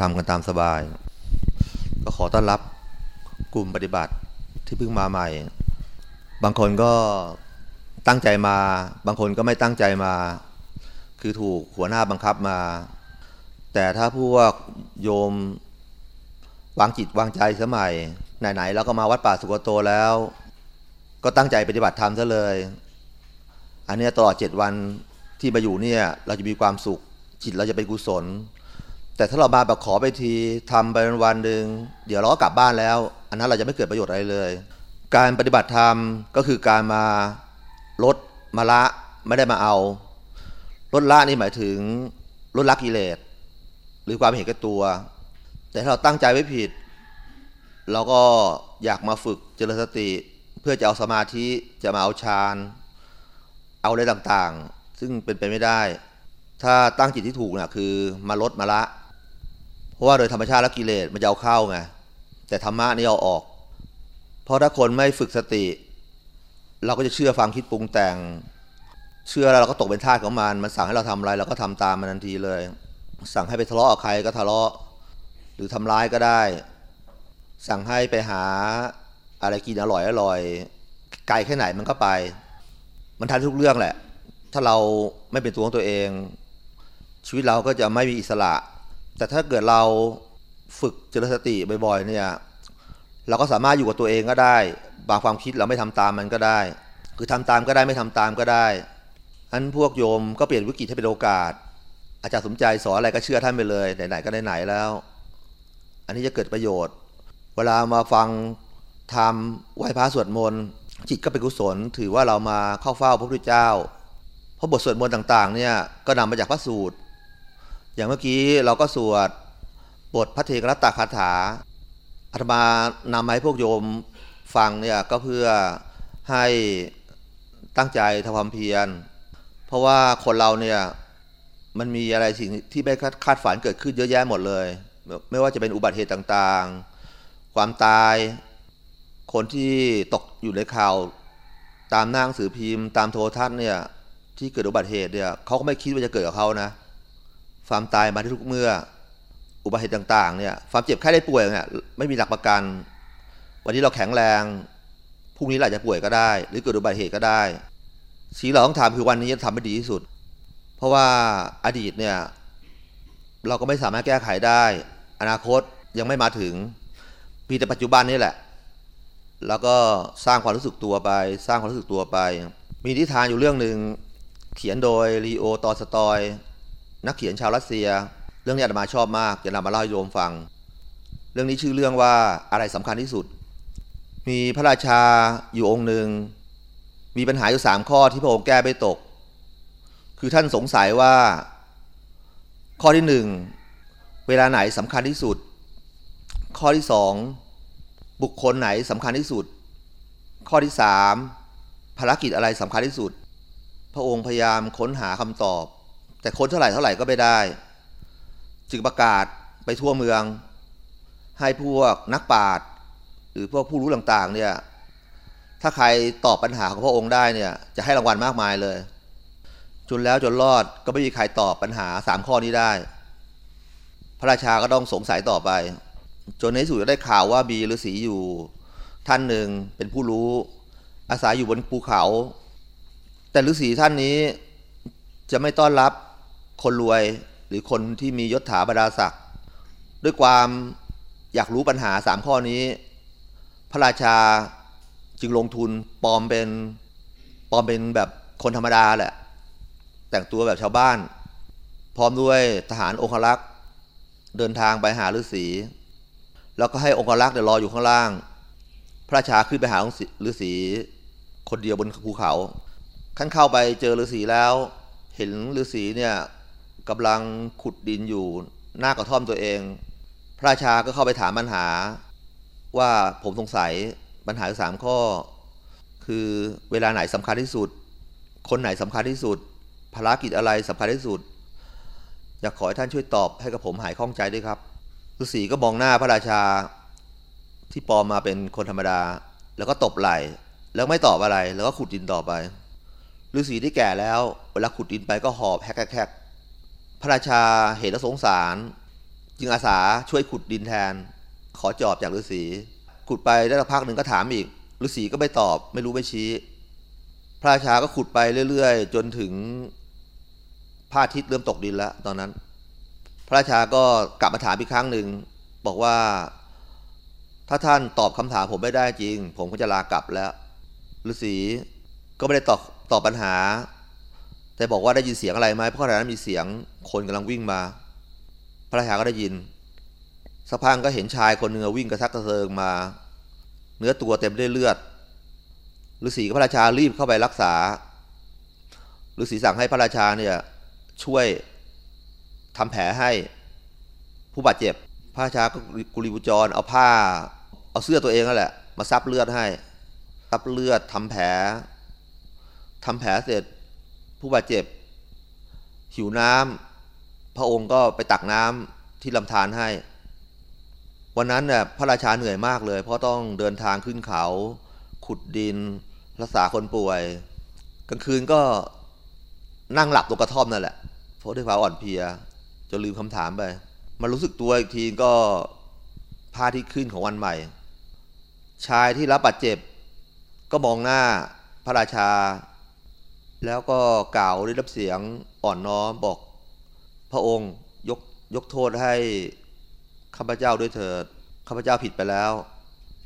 ธรรมกันตามสบาย ก็ขอต้อนรับกลุ่มปฏิบัติที่เพิ่งมาใหม่ บางคนก็ตั้งใจมา บางคนก็ไม่ตั้งใจมา คือถูกหัวหน้าบังคับมา แต่ถ้าพวกโยมวางจิตวางใจสมัยไหนๆแล้วก็มาวัดป่าสุกโตแล้ว ก็ตั้งใจปฏิบัติธรรมซะเลย อันนี้ตลอดเจ็ดวันที่มาอยู่เนี่ย เราจะมีความสุขจิตเราจะเป็นกุศล แต่ถ้าเรามาแบบขอไปทีทำไปวันหนึ่งเดี๋ยวเราก็กลับบ้านแล้ว อันนั้นเราจะไม่เกิดประโยชน์อะไรเลย การปฏิบัติธรรมก็คือการมาลดมาละไม่ได้มาเอาลดละนี่หมายถึงลดละกิเลสหรือความเห็นแก่ตัว แต่ถ้าเราตั้งใจไว้ผิด เราก็อยากมาฝึกเจริญสติ เพื่อจะเอาสมาธิจะมาเอาฌานเอาอะไรต่างๆ ซึ่งเป็นไปไม่ได้ ถ้าตั้งจิตที่ถูกน่ะคือมาลดมาละ เพราะว่าโดยธรรมชาติแล้วกิเลสมันจะเอาเข้าไงแต่ธรรมะนี่เอาออก เพราะถ้าคนไม่ฝึกสติ เราก็จะเชื่อฟังคิดปรุงแต่ง เชื่อแล้วเราก็ตกเป็นทาสของมัน มันสั่งให้เราทำอะไรเราก็ทำตามมันทันทีเลย สั่งให้ไปทะเลาะกับใครก็ทะเลาะ หรือทำร้ายก็ได้ สั่งให้ไปหาอะไรกินอร่อยอร่อยไกลแค่ไหนมันก็ไป มันทันทุกเรื่องแหละ ถ้าเราไม่เป็นตัวของตัวเอง ชีวิตเราก็จะไม่มีอิสระ แต่ถ้าเกิดเราฝึกเจริญสติบ่อยๆเนี่ยเราก็สามารถอยู่กับตัวเองก็ได้ บางความคิดเราไม่ทำตามมันก็ได้ คือทำตามก็ได้ไม่ทำตามก็ได้อันพวกโยมก็เปลี่ยนวิกฤตให้เป็นโอกาส อาจารย์สมใจสอนอะไรก็เชื่อท่านไปเลยไหนๆก็ไหนๆแล้ว อันนี้จะเกิดประโยชน์ เวลามาฟังทำไหว้พระสวดมนต์จิตก็เป็นกุศล ถือว่าเรามาเข้าเฝ้าพระพุทธเจ้า เพราะบทสวดมนต์ต่างๆเนี่ยก็นำมาจากพระสูตร อย่างเมื่อกี้เราก็สวดบทพระเทกรัตตคาถาอาตมานำมาให้พวกโยมฟังเนี่ยก็เพื่อให้ตั้งใจทำความเพียร เพราะว่าคนเราเนี่ยมันมีอะไรสิ่งที่ไม่คาดฝันเกิดขึ้นเยอะแยะหมดเลย ไม่ว่าจะเป็นอุบัติเหตุต่างๆ ความตาย คนที่ตกอยู่ในข่าว ตามหน้าหนังสือพิมพ์ ตามโทรทัศน์เนี่ยที่เกิดอุบัติเหตุเนี่ยเขาก็ไม่คิดว่าจะเกิดกับเขานะ ความตายมาที่ทุกเมื่อ อุบัติเหตุต่างๆเนี่ยความเจ็บไข้ได้ป่วยเนี่ยไม่มีหลักประกัน วันนี้เราแข็งแรงพรุ่งนี้อาจจะป่วยก็ได้ หรือเกิดอุบัติเหตุก็ได้สิ่งเราต้องทำคือวันนี้จะทำให้ดีที่สุด เพราะว่าอดีตเนี่ยเราก็ไม่สามารถแก้ไขได้ อนาคตยังไม่มาถึงมีแต่ปัจจุบันนี่แหละ แล้วก็สร้างความรู้สึกตัวไป สร้างความรู้สึกตัวไป มีนิทานอยู่เรื่องหนึ่งเขียนโดยลีโอตอสตอย นักเขียนชาวรัสเซีย เรื่องนี้อาตมาชอบมากจะนำมาเล่าให้โยมฟัง เรื่องนี้ชื่อเรื่องว่าอะไรสำคัญที่สุด มีพระราชาอยู่องค์หนึ่งมีปัญหาอยู่สามข้อที่พระองค์แก้ไม่ตก คือท่านสงสัยว่า ข้อที่หนึ่งเวลาไหนสำคัญที่สุด ข้อที่สองบุคคลไหนสำคัญที่สุด ข้อที่สามภารกิจอะไรสำคัญที่สุด พระองค์พยายามค้นหาคำตอบ แต่คนเท่าไหร่เท่าไหร่ก็ไม่ได้ จึงประกาศไปทั่วเมือง ให้พวกนักปราชญ์หรือพวกผู้รู้ต่างๆเนี่ยถ้าใครตอบปัญหาของพระองค์ได้เนี่ยจะให้รางวัลมากมายเลย จนแล้วจนรอดก็ไม่มีใครตอบปัญหาสามข้อนี้ได้ พระราชาก็ต้องสงสัยต่อไป จนในสุดได้ข่าวว่ามีฤาษีอยู่ท่านหนึ่งเป็นผู้รู้ อาศัยอยู่บนภูเขา แต่ฤาษีท่านนี้จะไม่ต้อนรับ คนรวยหรือคนที่มียศถาบรรดาศักดิ์ด้วยความอยากรู้ปัญหาสามข้อนี้ พระราชาจึงลงทุนปลอมเป็นปลอมเป็นแบบคนธรรมดาแหละ แต่งตัวแบบชาวบ้าน พร้อมด้วยทหารองครักษ์เดินทางไปหาฤาษีแล้วก็ให้องครักษ์เดี๋ยรออยู่ข้างล่าง พระราชาขึ้นไปหาฤาษีคนเดียวบนภูเขาขั้นเข้าไปเจอฤาษีแล้ว เห็นฤาษีเนี่ย กำลังขุดดินอยู่หน้ากระท่อมตัวเอง พระราชาก็เข้าไปถามปัญหา ว่าผมสงสัยปัญหาสามข้อ คือเวลาไหนสำคัญที่สุด คนไหนสำคัญที่สุดภารกิจอะไรสำคัญที่สุด อยากขอให้ท่านช่วยตอบให้กับผมหายข้องใจด้วยครับฤาษีก็มองหน้าพระราชาที่ปลอมมาเป็นคนธรรมดา แล้วก็ตบไหล่แล้วไม่ตอบอะไรแล้วก็ขุดดินต่อไปฤาษีที่แก่แล้ว เวลาขุดดินไปก็หอบแฮกแฮก พระราชาเห็นแล้วสงสาร จึงอาสาช่วยขุดดินแทน ขอจอบจากฤาษีขุดไปได้สักพักหนึ่งก็ถามอีกฤาษีก็ไม่ตอบ ไม่รู้ไม่ชี้ พระราชาก็ขุดไปเรื่อยๆ จนถึงพระอาทิตย์เริ่มตกดินแล้วตอนนั้น พระราชาก็กลับมาถามอีกครั้งหนึ่งบอกว่า ถ้าท่านตอบคำถามผมไม่ได้จริง ผมก็จะลากลับแล้วฤาษีก็ไม่ได้ตอบตอบปัญหา แต่บอกว่าได้ยินเสียงอะไรไหมเพราะขณะนั้นมีเสียงคนกำลังวิ่งมา พระราชาก็ได้ยินสักพักก็เห็นชายคนหนึ่งวิ่งกระทักกระเซิงมา เนื้อตัวเต็มด้วยเลือดฤาษีกับพระราชารีบเข้าไปรักษาฤาษีสั่งให้พระราชาเนี่ยช่วยทำแผลให้ผู้บาดเจ็บ พระราชาก็กุลีบุจรเอาผ้า เอาเสื้อตัวเองนั่นแหละมาซับเลือดให้ซับเลือดทำแผลทำแผลเสร็จ ผู้บาดเจ็บ หิวน้ำพระองค์ก็ไปตักน้ำที่ลำธารให้ วันนั้นเนี่ยพระราชาเหนื่อยมากเลย เพราะต้องเดินทางขึ้นเขา ขุดดิน รักษาคนป่วย กลางคืนก็นั่งหลับตรงกระท่อมนั่นแหละ เพราะด้วยความอ่อนเพลียจนลืมคำถามไป มารู้สึกตัวอีกทีก็พาที่ขึ้นของวันใหม่ ชายที่รับบาดเจ็บ ก็มองหน้าพระราชา แล้วก็กล่าวด้วยน้ำเสียงอ่อนน้อมบอกพระองค์ยกยกโทษให้ข้าพเจ้าด้วยเถิดข้าพเจ้าผิดไปแล้ว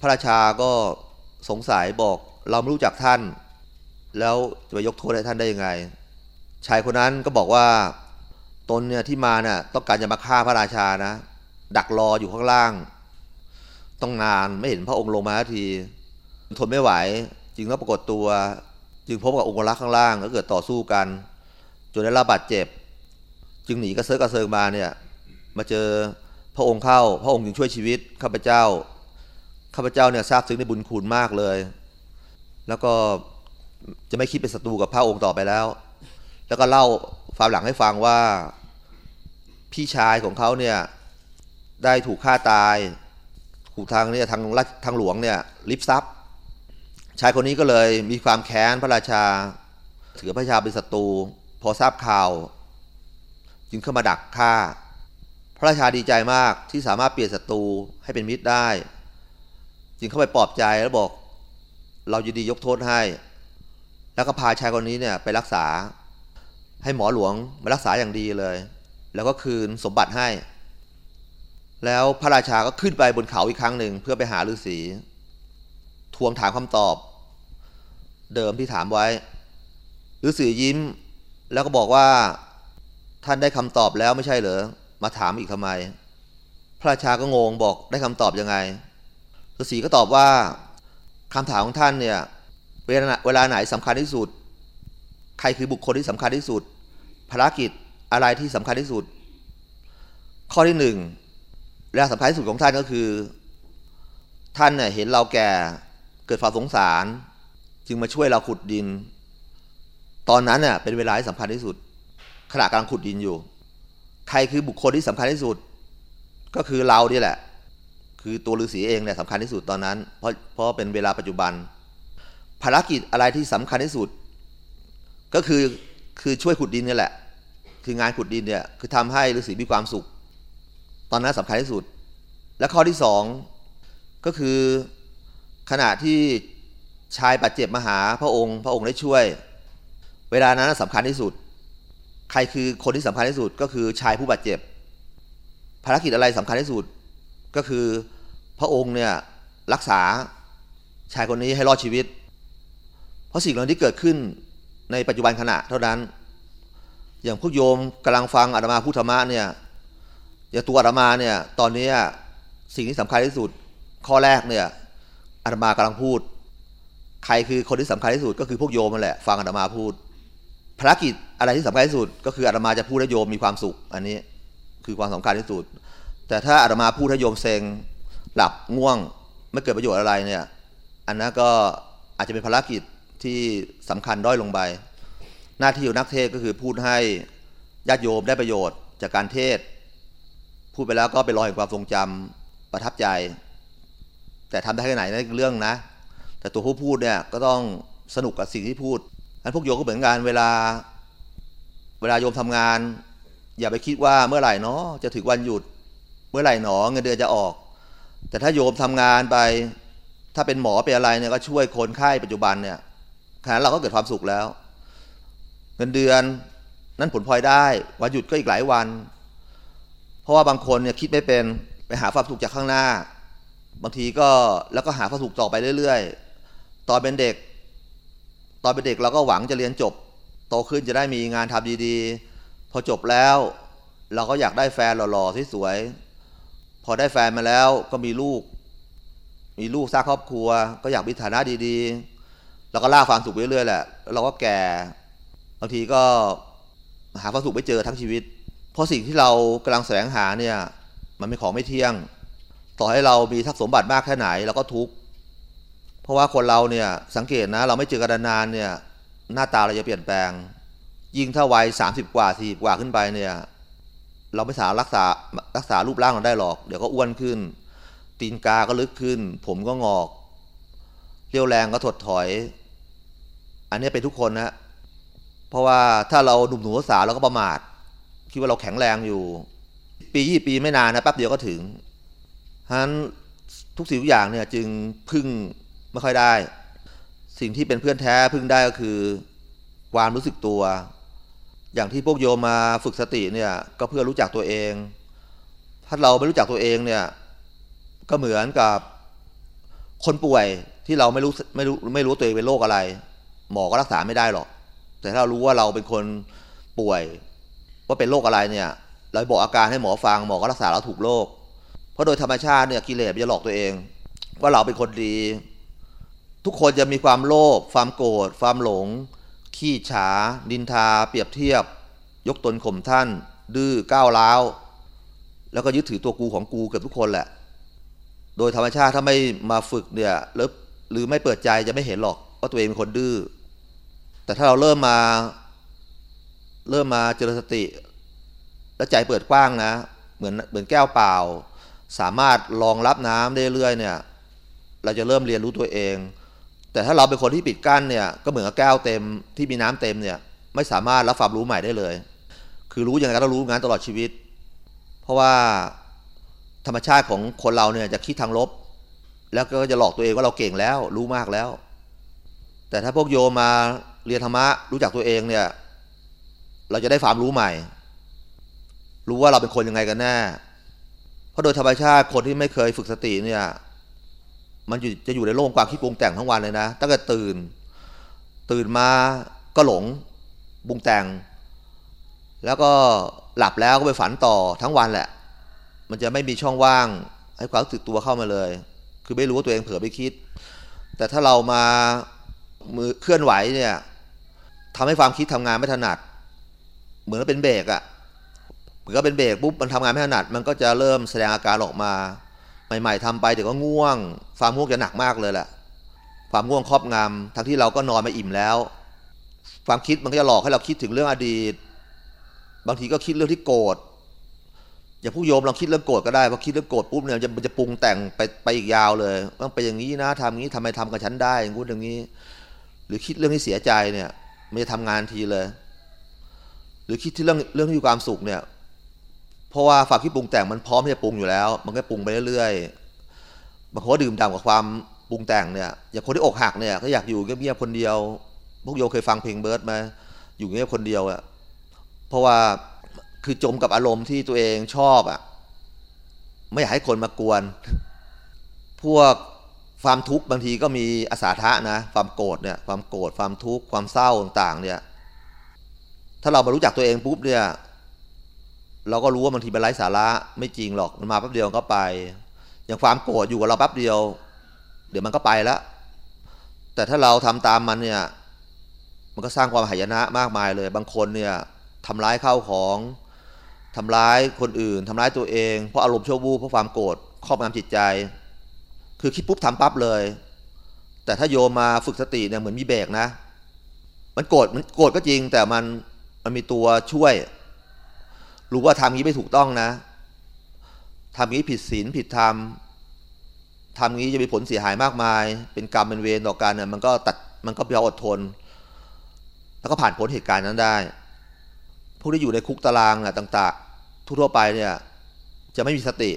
พระราชาก็สงสัยบอกเราไม่รู้จักท่าน แล้วจะไปยกโทษให้ท่านได้ยังไง ชายคนนั้นก็บอกว่าตนเนี่ยที่มาเนี่ยต้องการจะมาฆ่าพระราชานะ ดักรออยู่ข้างล่าง ต้องนานไม่เห็นพระองค์ลงมาทีทนไม่ไหว จึงต้องปรากฏตัว จึงพบกับองค์รักษ์ข้างล่างก็เกิดต่อสู้กัน จนได้รับบาดเจ็บ จึงหนีกระเซิร์กระเซิงมาเนี่ยมาเจอพระองค์เข้า พระองค์จึงช่วยชีวิตข้าพเจ้าข้าพเจ้าเนี่ยทราบซึ้งในบุญคุณมากเลย แล้วก็จะไม่คิดเป็นศัตรูกับพระองค์ต่อไปแล้ว แล้วก็เล่าความหลังให้ฟังว่าพี่ชายของเขาเนี่ยได้ถูกฆ่าตายถูกทางเนี่ยทางรัฐทางหลวงเนี่ยลิบทรัพย์ ชายคนนี้ก็เลยมีความแค้นพระราชา ถือพระชาเป็นศัตรูพอทราบข่าว จึงเข้ามาดักฆ่า พระราชาดีใจมากที่สามารถเปลี่ยนศัตรูให้เป็นมิตรได้ จึงเข้าไปปลอบใจแล้วบอก เรายินดียกโทษให้ แล้วก็พาชายคนนี้เนี่ยไปรักษา ให้หมอหลวงมารักษาอย่างดีเลย แล้วก็คืนสมบัติให้ แล้วพระราชาก็ขึ้นไปบนเขาอีกครั้งหนึ่งเพื่อไปหาฤาษี วงถามคำตอบ เดิมที่ถามไว้ฤาษียิ้ม แล้วก็บอกว่า ท่านได้คำตอบแล้วไม่ใช่เหรอมาถามอีกทำไม พระราชาก็งงบอกได้คำตอบยังไงฤาษีก็ตอบว่าคำถามของท่านเนี่ยเวลาเวลาไหนสำคัญที่สุด ใครคือบุคคลที่สำคัญที่สุด ภารกิจอะไรที่สำคัญที่สุด ข้อที่หนึ่งเวลาสำคัญที่สุดของท่านก็คือ ท่านเนี่ยเห็นเราแก่ กิดความสงสาร จึงมาช่วยเราขุดดิน ตอนนั้นเน่ยเป็นเวลาที่สำคัญที่สุดขณะกำลังขุดดินอยู่ ใครคือบุคคลที่สำคัญที่สุด ก็คือเรานี่แหละ คือตัวฤาษีเองเนี่ยสำคัญที่สุดตอนนั้น เพราะเพราะเป็นเวลาปัจจุบัน ภารกิจอะไรที่สำคัญที่สุด ก็คือคือช่วยขุดดินนี่แหละ คืองานขุดดินเนี่ยคือทำให้ฤาษีมีความสุข ตอนนั้นสำคัญที่สุด และข้อที่สองก็คือ ขณะที่ชายบาดเจ็บมาหาพระองค์ พระองค์ได้ช่วย เวลานั้นสำคัญที่สุด ใครคือคนที่สำคัญที่สุดก็คือชายผู้บาดเจ็บ ภารกิจอะไรสำคัญที่สุดก็คือพระองค์เนี่ยรักษาชายคนนี้ให้รอดชีวิต เพราะสิ่งเหล่านี้เกิดขึ้นในปัจจุบันขณะเท่านั้น อย่างพวกโยมกำลังฟังอาตมาพูดธมะเนี่ยอย่างตัวอาตมาเนี่ยตอนนี้สิ่งที่สำคัญที่สุดข้อแรกเนี่ย อาตมากำลังพูด ใครคือคนที่สำคัญที่สุดก็คือพวกโยมนั่นแหละฟังอาตมาพูดภารกิจอะไรที่สำคัญที่สุด ก็คืออาตมาจะพูดให้โยมมีความสุข อันนี้คือความสำคัญที่สุด แต่ถ้าอาตมาพูดให้โยมเซ็งหลับง่วงไม่เกิดประโยชน์อะไรเนี่ย อันนั้นก็อาจจะเป็นภารกิจที่สำคัญด้อยลงไป หน้าที่ของนักเทศก็คือพูดให้ญาติโยมได้ประโยชน์จากการเทศ พูดไปแล้วก็ไปรอแห่งความทรงจำประทับใจ แต่ทำได้แค่ไหนนั่นเรื่องนะ แต่ตัวผู้พูดเนี่ยก็ต้องสนุกกับสิ่งที่พูดอันพวกโยมก็เหมือนกันเวลา เวลาโยมทำงาน อย่าไปคิดว่าเมื่อไหร่เนาะจะถึงวันหยุด เมื่อไหร่หนอเงินเดือนจะออก แต่ถ้าโยมทำงานไป ถ้าเป็นหมอเป็นอะไรเนี่ยก็ช่วยคนไข้ปัจจุบันเนี่ยขณะเราก็เกิดความสุขแล้ว เงินเดือนนั้นผลพลอยได้ วันหยุดก็อีกหลายวัน เพราะว่าบางคนเนี่ยคิดไม่เป็นไปหาความสุขจากข้างหน้า บางทีก็แล้วก็หาความสุขต่อไปเรื่อย ๆ ตอนเป็นเด็ก ตอนเป็นเด็กเราก็หวังจะเรียนจบ โตขึ้นจะได้มีงานทำดีๆ พอจบแล้ว เราก็อยากได้แฟนหล่อๆสวยๆพอได้แฟนมาแล้วก็มีลูก มีลูกสร้างครอบครัว ก็อยากมีฐานะดีๆ เราก็ล่าความสุขไปเรื่อยๆแหละแล้วเราก็แก่ บางทีก็หาความสุขไม่เจอทั้งชีวิต เพราะสิ่งที่เรากำลังแสวงหาเนี่ย มันเป็นของไม่เที่ยง ต่อให้เรามีทรัพย์สมบัติมากแค่ไหนเราก็ทุกข์เพราะว่าคนเราเนี่ยสังเกตนะ เราไม่เจอกันนานเนี่ยหน้าตาเราจะเปลี่ยนแปลง ยิ่งถ้าวัยสามสิบกว่าสี่กว่าขึ้นไปเนี่ยเราไม่สามารถรักษารักษารูปร่างเราได้หรอก เดี๋ยวก็อ้วนขึ้น ตีนกาก็ลึกขึ้น ผมก็งอกเรี่ยวแรงก็ถดถอย อันนี้เป็นทุกคนนะเพราะว่าถ้าเราหนุ่มหนูสาวเราก็ประมาทคิดว่าเราแข็งแรงอยู่ ปียี่ปีไม่นานนะแป๊บเดียวก็ถึง ฉะนั้นทุกสิ่งทุกอย่างเนี่ยจึงพึ่งไม่ค่อยได้ สิ่งที่เป็นเพื่อนแท้พึ่งได้ก็คือความรู้สึกตัว อย่างที่พวกโยมมาฝึกสติเนี่ยก็เพื่อรู้จักตัวเอง ถ้าเราไม่รู้จักตัวเองเนี่ยก็เหมือนกับคนป่วยที่เราไม่รู้ไม่รู้ไม่รู้ตัวเองเป็นโรคอะไร หมอก็รักษาไม่ได้หรอก แต่ถ้าเรารู้ว่าเราเป็นคนป่วย ว่าเป็นโรคอะไรเนี่ยเราบอกอาการให้หมอฟังหมอก็รักษาเราถูกโรค เพราะโดยธรรมชาติเนี่ยกิเลสจะหลอกตัวเอง ว่าเราเป็นคนดี ทุกคนจะมีความโลภความโกรธความหลง ขี้ฉา ดินทา เปรียบเทียบ ยกตนข่มท่าน ดื้อก้าวร้าวแล้วก็ยึดถือตัวกูของกูเกือบทุกคนแหละ โดยธรรมชาติถ้าไม่มาฝึกเนี่ยหรือหรือไม่เปิดใจจะไม่เห็นหรอกว่าตัวเองเป็นคนดื้อ แต่ถ้าเราเริ่มมา เริ่มมาเจริญสติ แล้วใจเปิดกว้างนะ เหมือนเหมือนแก้วเปล่า สามารถรองรับน้ำได้เรื่อยเนี่ย เราจะเริ่มเรียนรู้ตัวเอง แต่ถ้าเราเป็นคนที่ปิดกั้นเนี่ยก็เหมือนกับแก้วเต็มที่มีน้ำเต็มเนี่ย ไม่สามารถรับความรู้ใหม่ได้เลย คือรู้อย่างไรก็รู้งานตลอดชีวิต เพราะว่าธรรมชาติของคนเราเนี่ยจะคิดทางลบ แล้วก็จะหลอกตัวเองว่าเราเก่งแล้วรู้มากแล้ว แต่ถ้าพวกโยมาเรียนธรรมะรู้จักตัวเองเนี่ย เราจะได้ความรู้ใหม่ รู้ว่าเราเป็นคนยังไงกันแน่ เพราะโดยธรรมชาติคนที่ไม่เคยฝึกสติเนี่ย มันจะอยู่ในโลกความคิดปรุงแต่งทั้งวันเลยนะ ตั้งแต่ตื่น ตื่นมาก็หลงปรุงแต่ง แล้วก็หลับแล้วก็ไปฝันต่อทั้งวันแหละ มันจะไม่มีช่องว่างให้ความรู้สึกตัวเข้ามาเลย คือไม่รู้ว่าตัวเองเผลอไปคิด แต่ถ้าเรามามือเคลื่อนไหวเนี่ยทำให้ความคิดทำงานไม่ถนัด เหมือนเป็นเบรกอะ เหมือนก็เป็นเบรกปุ๊บมันทำงานไม่ถนัดมันก็จะเริ่มแสดงอาการออกมาใหม่ๆทำไปเดี๋ยวก็ง่วง ความง่วงจะหนักมากเลยแหละความง่วงครอบงำทั้งที่เราก็นอนมาอิ่มแล้ว ความคิดมันก็จะหลอกให้เราคิดถึงเรื่องอดีต บางทีก็คิดเรื่องที่โกรธอย่าผู้โยมลองคิดเรื่องโกรธก็ได้พอคิดเรื่องโกรธปุ๊บเนี่ยมันจะปรุงแต่งไปไปอีกยาวเลยต้องไปอย่างนี้นะทำอย่างนี้ทำไมทำกับฉันได้อย่างงู้นอย่างนี้ หรือคิดเรื่องที่เสียใจเนี่ยมันจะทำงานทีเลย หรือคิดที่เรื่องเรื่องที่มีความสุขเนี่ย เพราะว่าฝากคิดปรุงแต่งมันพร้อมที่จะปรุงอยู่แล้ว มันก็ปรุงไปเรื่อยๆบางคนดื่มด่ำกับความปรุงแต่งเนี่ยอย่างคนที่อกหักเนี่ยก็อยากอยู่เงียบๆคนเดียว พวกโยเคยฟังเพลงเบิร์ดไหมอยู่เงียบคนเดียวอะเพราะว่าคือจมกับอารมณ์ที่ตัวเองชอบอะ่ะไม่อยากให้คนมากวน พวกความทุกข์บางทีก็มีอาสาทะนะ ความโกรธเนี่ยความโกรธความทุกข์ความเศร้าต่างๆเนี่ยถ้าเรามารู้จักตัวเองปุ๊บเนี่ย เราก็รู้ว่าบางทีเป็นไร้สาระไม่จริงหรอกมันมาแป๊บเดียวก็ไป อย่างความโกรธอยู่กับเราแป๊บเดียว เดี๋ยวมันก็ไปแล้ว แต่ถ้าเราทำตามมันเนี่ย มันก็สร้างความหายนะมากมายเลย บางคนเนี่ยทำร้ายข้าวของทำร้ายคนอื่นทำร้ายตัวเอง เพราะอารมณ์ชั่ววูบเพราะความโกรธครอบงำจิตใจ คือคิดปุ๊บทำปั๊บเลย แต่ถ้าโยมมาฝึกสติเนี่ยเหมือนมีเบรกนะ มันโกรธมันโกรธก็จริง แต่มันมันมีตัวช่วย รู้ว่าทำงี้ไม่ถูกต้องนะทำงี้ผิดศีลผิดธรรมทำงี้จะมีผลเสียหายมากมาย เป็นกรรมเป็นเวรต่อกันเนี่ยมันก็ตัดมันก็เพียงอดทน แล้วก็ผ่านพ้นเหตุการณ์นั้นได้ผู้ที่อยู่ในคุกตารางน่ะต่างๆ ทั่วไปเนี่ยจะไม่มีสติ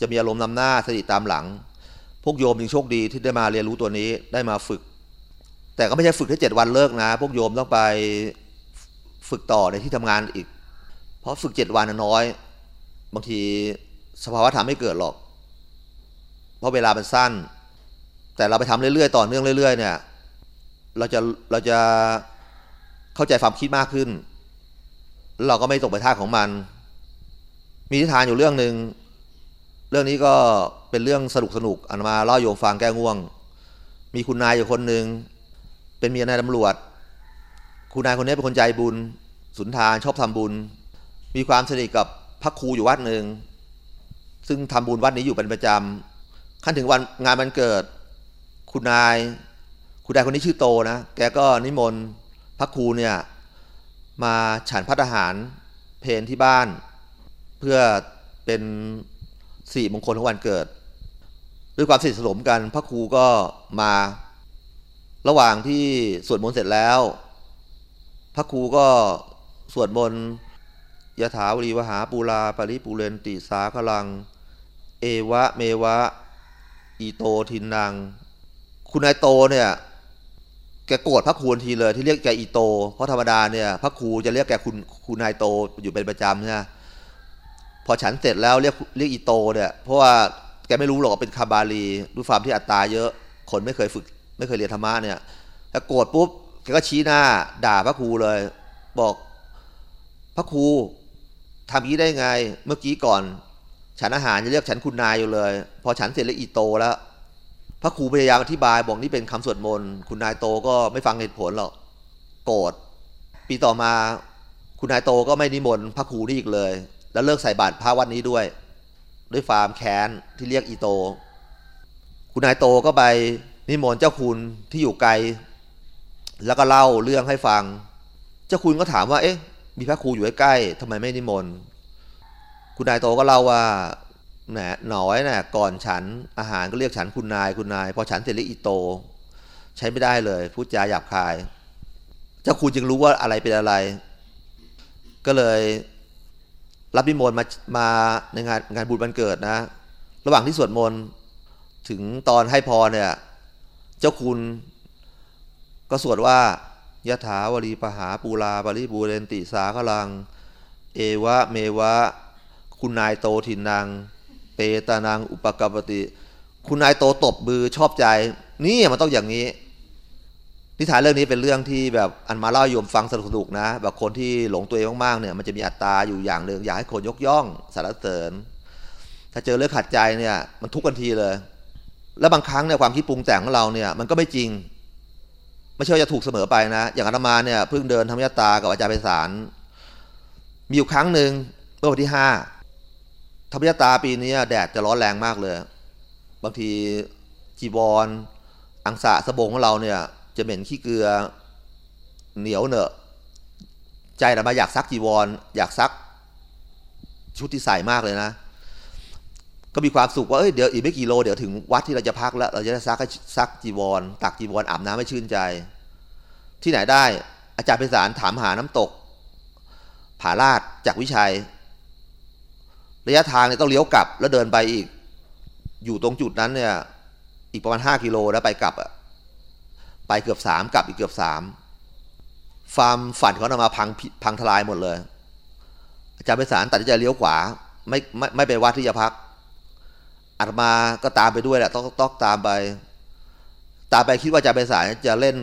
จะมีอารมณ์นำหน้าสติตามหลัง พวกโยมยังโชคดีที่ได้มาเรียนรู้ตัวนี้ได้มาฝึก แต่ก็ไม่ใช่ฝึกแค่เจ็ดวันเลิกนะ พวกโยมต้องไปฝึกต่อในที่ทำงานอีก เพราะฝึกเจ็ดวันน้อย บางทีสภาวะธรรมไม่เกิดหรอก เพราะเวลามันสั้น แต่เราไปทำเรื่อยๆ ต่อเนื่องเรื่อย ๆ เนี่ย เราจะเราจะเข้าใจความคิดมากขึ้นแล้วเราก็ไม่ตกไปท่าของมัน มีนิทานอยู่เรื่องหนึ่งเรื่องนี้ก็เป็นเรื่องสนุกสนุกอันมาเล่าโยมฟังแก้ง่วง มีคุณนายอยู่คนหนึ่งเป็นเมียนายตำรวจ คุณนายคนนี้เป็นคนใจบุญ สุนทานชอบทำบุญ มีความสนิทกับพระครูอยู่วัดหนึ่ง ซึ่งทำบุญวัดนี้อยู่เป็นประจำขั้นถึงวันงานวันเกิด คุณนาย คุณนายคนนี้ชื่อโตนะ แกก็นิมนต์พระครูเนี่ยมาฉันพัฒหารเพนที่บ้าน เพื่อเป็นสี่มงคลของวันเกิด ด้วยความสนิทสนมกันพระครูก็มาระหว่างที่สวดมนต์เสร็จแล้ว พระครูก็สวดมนต์ ยถาวรีวหาปูลาปริปูเรนติสาคลัง เอวะเมวะ อีโตทินนางคุณนายโตเนี่ยแกโกรธพระครูทีเลยที่เรียกแกอีโต เพราะธรรมดาเนี่ยพระครูจะเรียกแกคุณคุณนายโตอยู่เป็นประจำใช่ไหมพอฉันเสร็จแล้วเรียกเรียกอีโตเนี่ยเพราะว่าแกไม่รู้หรอกว่าเป็นคาบาลีด้วยความที่อัตตาเยอะคนไม่เคยฝึก ไม่เคยเรียนธรรมะเนี่ยแต่โกรธปุ๊บแกก็ชี้หน้า ด่าพระครูเลย บอกพระครู ทำอย่างนี้ได้ไง เมื่อกี้ก่อน ฉันอาหารจะเรียกฉันคุณนายอยู่เลย พอฉันเสร็จแล้วอีโตแล้ว พระครูพยายามอธิบายบอกนี่เป็นคำสวดมนต์คุณนายโตก็ไม่ฟังเหตุผลหรอกโกรธปีต่อมาคุณนายโตก็ไม่นิมนต์พระครูนี่อีกเลย แล้วเลิกใส่บาตรพระวัดนี้ด้วย ด้วยฟาร์มแค้นที่เรียกอีโต คุณนายโตก็ไปนิมนต์เจ้าคุณที่อยู่ไกล แล้วก็เล่าเรื่องให้ฟัง เจ้าคุณก็ถามว่า เอ๊ะ มีพระครูอยู่ใกล้ๆทำไมไม่นิมนต์คุณนายโตก็เล่าว่าแหนหน่อยนะ่ะก่อนฉันอาหารก็เรียกฉันคุณนายคุณนาย พอฉันเสร็จเรียกอีโต ใช้ไม่ได้เลยพูดจาหยาบคาย เจ้าคุณจึงรู้ว่าอะไรเป็นอะไร ก็เลยรับนิมนต์มามาในงานงานบุญวันเกิดนะ ระหว่างที่สวดมนต์ถึงตอนให้พรเนี่ย เจ้าคุณก็สวดว่า ยะถาวรีปหาปูลาปริบูเรนติสาคลัง เอวะเมวะ คุณนายโตทินนางเปตานังอุปกปติ คุณนายโตตบมือชอบใจ นี่มันต้องอย่างนี้ นิทานเรื่องนี้เป็นเรื่องที่แบบอันมาเล่าโยมฟังสนุกๆนะ แบบคนที่หลงตัวเองมากๆเนี่ยมันจะมีอัตตาอยู่อย่างหนึ่งอยากให้คนยกย่องสรรเสริญ ถ้าเจอเรื่องขัดใจเนี่ยมันทุกข์กันทีเลย แล้วบางครั้งเนี่ยความคิดปรุงแต่งของเราเนี่ยมันก็ไม่จริง ไม่ใช่ว่าจะถูกเสมอไปนะ อย่างอาตมาเนี่ยเพิ่งเดินธรรมยตากับอาจารย์ไพศาลมีอยู่ครั้งหนึ่งเมื่อวันที่ห้าธรรมยตาปีนี้แดดจะร้อนแรงมากเลย บางทีจีวรออังสะสบงของเราเนี่ย จะเหม็นขี้เกลือเหนียวเนอะใจเรามาอยากซักจีวรอยากซักชุดที่ใส่มากเลยนะ ก็มีความสุขว่าเอ้ยเดี๋ยวอีกไม่กี่โลเดี๋ยวถึงวัดที่เราจะพักแล้ว เราจะได้ซักซักจีวรตักจีวรอาบน้ำให้ชื่นใจ ที่ไหนได้ อาจารย์ไพศาลถามหาน้ำตก ผาลาดจากวิชัย ระยะทางเนี่ยต้องเลี้ยวกลับ แล้วเดินไปอีก อยู่ตรงจุดนั้นเนี่ย อีกประมาณห้ากิโลแล้วไปกลับอะไปเกือบสามกลับอีกเกือบสามฟาร์มฝันเขานำมาพังพังทลายหมดเลย อาจารย์ไพศาลตัดสินใจเลี้ยวขวาไม่ไม่ไม่ไปวัดที่จะพัก อาตมาก็ตามไปด้วยแหละต้องต้องตามไป ตามไปคิดว่าจารย์ไพศาลจะเล่น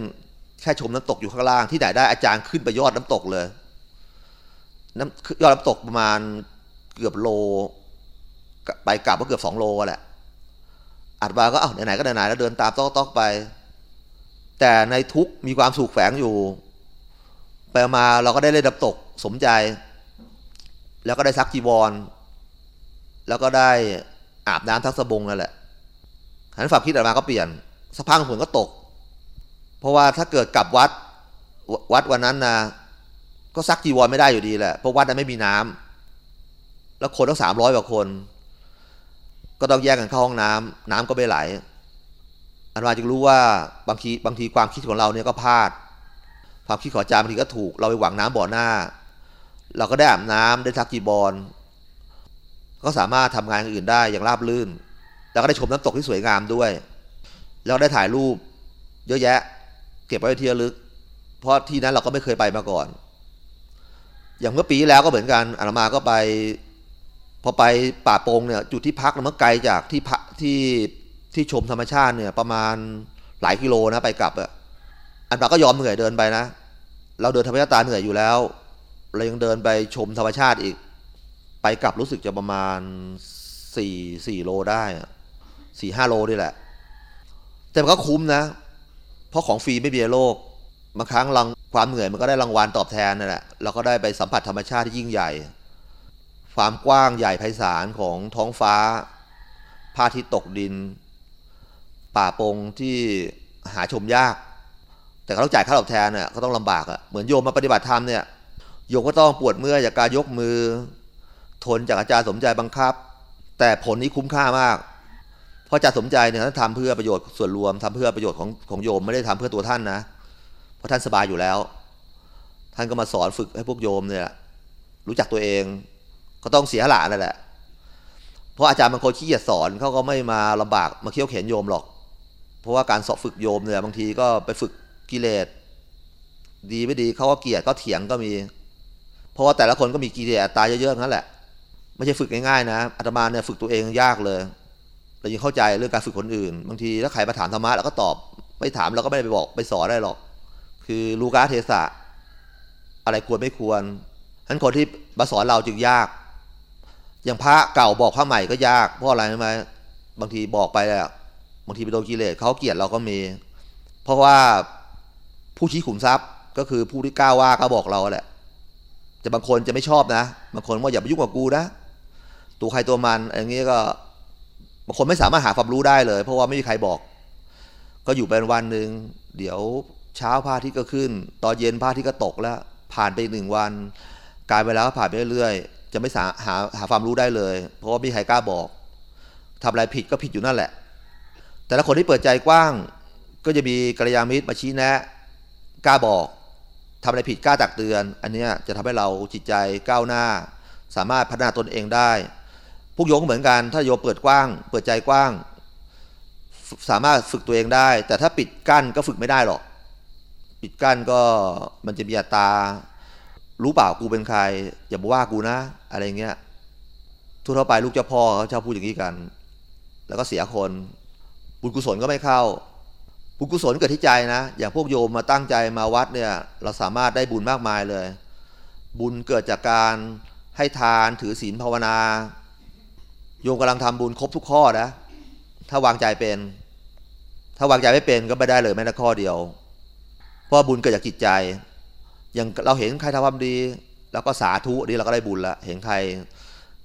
แค่ชมน้ำตกอยู่ข้างล่างที่ไหนได้อาจารย์ขึ้นไปยอดน้ำตกเลย น้ำยอดน้ำตกประมาณเกือบโล ไปกลับก็เกือบสองโลแหละอาตมาก็เอ้าไหนๆก็ไหนๆแล้วเดินตามต้องต้องไป แต่ในทุกมีความสุขแฝงอยู่ ไปมาเราก็ได้เล่นน้ำตกสมใจ แล้วก็ได้ซักจีวร แล้วก็ได้ อาบน้ำทักสบงนั่นแหละหันฝักคิดออกมาก็เปลี่ยนสะพังฝนก็ตก เพราะว่าถ้าเกิดกลับวัดวัดวันนั้นนะก็ซักจีวรไม่ได้อยู่ดีแหละเพราะวัดนั้นไม่มีน้ำแล้วคนต้องสามร้อยกว่าคน ก็ต้องแยกกันเข้าห้องน้ำน้ำก็ไม่ไหล อันว่าจึงรู้ว่าบางทีบางทีความคิดของเราเนี่ยก็พลาด ความคิดของอาจารย์บางทีก็ถูก เราไปหวังน้ำบ่อหน้า เราก็ได้อาบน้ำได้ซักจีบอล ก็สามารถทำงานอื่นได้อย่างราบรื่น แล้วก็ได้ชมน้ำตกที่สวยงามด้วย แล้วได้ถ่ายรูปเยอะแยะ เก็บไว้ที่ระลึก เพราะที่นั้นเราก็ไม่เคยไปมาก่อน อย่างเมื่อปีที่แล้วก็เหมือนกันอาตมาก็ไป พอไปป่าโปงเนี่ยจุดที่พักมันไกลจากที่พักที่ที่ชมธรรมชาติเนี่ยประมาณหลายกิโลนะไปกลับอะอันปาก็ยอมเหนื่อยเดินไปนะ เราเดินธรรมชาติเหนื่อยอยู่แล้ว เรายังเดินไปชมธรรมชาติอีก ไปกลับรู้สึกจะประมาณสี่สี่โลได้อะสี่ห้าโลนี่แหละ แต่มันก็คุ้มนะ เพราะของฟรีไม่มีในโลกบางครั้งรังความเหนื่อยมันก็ได้รางวัลตอบแทนนั่นแหละเราก็ได้ไปสัมผัสธรรมชาติที่ยิ่งใหญ่ความกว้างใหญ่ไพศาลของท้องฟ้าพระอาทิตย์ตกดิน ป่าปงที่หาชมยาก แต่เขาต้องจ่ายค่าตอบแทนเนี่ยเขาต้องลำบากอะ่ะเหมือนโยมมาปฏิบัติธรรมเนี่ยโยมก็ต้องปวดเมื่อยจากการยกมือ ทนจากอาจารย์สมใจบังคับ แต่ผลนี้คุ้มค่ามาก เพราะอาจารย์สมใจเนี่ยท่านทำเพื่อประโยชน์ส่วนรวมทำเพื่อประโยชน์ของของโยมไม่ได้ทำเพื่อตัวท่านนะ เพราะท่านสบายอยู่แล้ว ท่านก็มาสอนฝึกให้พวกโยมเนี่ยรู้จักตัวเองก็ต้องเสียหละนั่นแหละ เพราะอาจารย์บางคนขี้เกียจสอนเขาก็ไม่มาลำบากมาเคี่ยวเข็นโยมหรอก เพราะว่าการสอบฝึกโยมเนี่ยบางทีก็ไปฝึกกิเลสดีไม่ดีเขาก็เกลียดเขาเถียงก็มี เพราะว่าแต่ละคนก็มีกิเลสตตาเยอะๆนั่นแหละ ไม่ใช่ฝึกง่ายๆนะอาตมาเนี่ยฝึกตัวเองยากเลยเรายังเข้าใจเรื่องการฝึกคนอื่น บางทีถ้าใครมาถามธรรมะเราก็ตอบ ไม่ถามเราก็ไม่ได้ไปบอกไปสอนได้หรอก คือลูกาเทศะ อะไรควรไม่ควรฉะนั้นคนที่มาสอนเราจึงยาก อย่างพระเก่าบอกพระใหม่ก็ยาก เพราะอะไรรู้ไหมบางทีบอกไปแล้วบางทีไปโดนกิเลสเขาเกลียดเราก็มี เพราะว่าผู้ชี้ขุมทรัพย์ก็คือผู้ที่กล้าว่าก็บอกเราแหละ แต่บางคนจะไม่ชอบนะ บางคนว่าอย่าไปยุ่งกับกูนะ ตัวใครตัวมันอย่างนี้ก็บางคนไม่สามารถหาความรู้ได้เลย เพราะว่าไม่มีใครบอก ก็อยู่เป็นวันหนึ่งเดี๋ยวเช้าพระอาทิตย์ก็ขึ้น ตอนเย็นพระอาทิตย์ก็ตกแล้ว ผ่านไปหนึ่งวันกลายไปแล้วผ่านไปเรื่อยๆจะไม่สาหาหาความรู้ได้เลย เพราะว่าไม่มีใครกล้าบอกทำอะไรผิดก็ผิดอยู่นั่นแหละ แต่ละคนที่เปิดใจกว้าง ก็จะมีกัลยาณมิตรมาชี้แนะกล้าบอกทำอะไรผิดกล้าตักเตือน อันนี้จะทำให้เราจิตใจก้าวหน้า สามารถพัฒนาตนเองได้ พวกโยมก็เหมือนกัน ถ้าโยมเปิดกว้าง เปิดใจกว้าง สามารถฝึกตัวเองได้ แต่ถ้าปิดกั้นก็ฝึกไม่ได้หรอก ปิดกั้นก็มันจะมีอัตรารู้เปล่ากูเป็นใคร อย่ามาว่ากูนะ อะไรเงี้ยทั่วไปลูกเจ้าพ่อเขาชอบพูดอย่างนี้กัน แล้วก็เสียคน บุญกุศลก็ไม่เข้า บุญกุศลเกิดที่ใจนะ อย่างพวกโยมมาตั้งใจมาวัดเนี่ย เราสามารถได้บุญมากมายเลย บุญเกิดจากการให้ทานถือศีลภาวนา โยมกำลังทำบุญครบทุกข้อนะ ถ้าวางใจเป็น ถ้าวางใจไม่เป็นก็ไม่ได้เลยแม้แต่ข้อเดียว เพราะบุญเกิดจากจิตใจ อย่างเราเห็นใครทำความดีเราก็สาธุดีเราก็ได้บุญละ เห็นใคร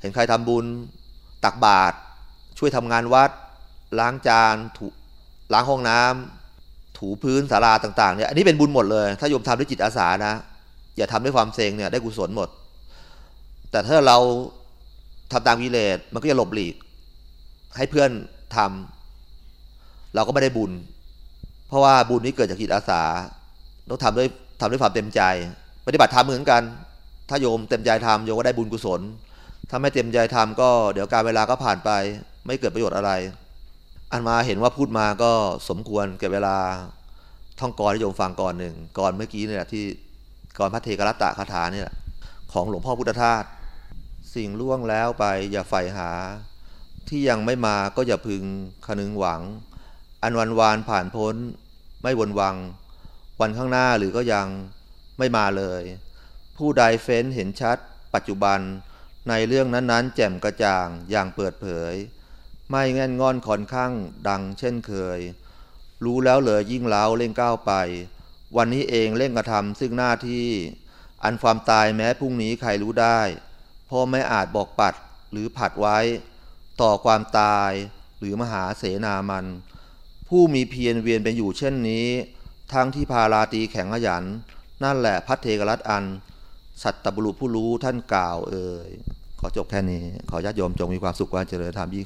เห็นใครทำบุญ ตักบาตรช่วยทำงานวัด ล้างจานถูล้างห้องน้ำถูพื้นศาลาต่างๆเนี่ยอันนี้เป็นบุญหมดเลย ถ้าโยมทำด้วยจิตอาสานะ อย่าทำด้วยความเซ็งเนี่ยได้กุศลหมด แต่ถ้าเรา ทำตามกิเลสมันก็จะหลบหลีก ให้เพื่อนทำเราก็ไม่ได้บุญ เพราะว่าบุญนี้เกิดจากจิตอาสา ต้องทำด้วยทำด้วยความเต็มใจ ปฏิบัติธรรมเหมือนกัน ถ้าโยมเต็มใจทำโยมก็ได้บุญกุศล ถ้าไม่เต็มใจทำก็เดี๋ยวการเวลาก็ผ่านไป ไม่เกิดประโยชน์อะไร อันมาเห็นว่าพูดมาก็สมควรเก็บเวลาท่องกรให้โยมฟังก่อนหนึ่งก่อนเมื่อกี้เนี่ยที่ก่อนพระเทกรัตตะคาถาเนี่ยของหลวงพ่อพุทธทาส สิ่งล่วงแล้วไปอย่าใฝ่หา ที่ยังไม่มาก็อย่าพึงคนึงหวัง อันวันวานผ่านพ้น ไม่วนวัง วันข้างหน้าหรือก็ยังไม่มาเลย ผู้ใดเฟ้นเห็นชัด ปัจจุบันในเรื่องนั้นๆ แจ่มกระจ่างอย่างเปิดเผย ไม่แง่นงอนคอนข้างดังเช่นเคย รู้แล้วเหลือยิ่งเล้าเร่งก้าวไป วันนี้เองเร่งกระทำซึ่งหน้าที่ อันความตายแม้พรุ่งนี้ใครรู้ได้ ราะไม่อาจบอกปัดหรือผัดไว้ ต่อความตายหรือมหาเสนามัน ผู้มีเพียรเวียนเป็นอยู่เช่นนี้ ทั้งที่พาราตีแข็งขยัน นั่นแหละพัทเทกรัตอัน สัตตบุรุษผู้รู้ท่านกล่าวเอ่ยขอจบแค่นี้ ขอญาติโยมจงมีความสุขความเจริญธรรมยิ่ง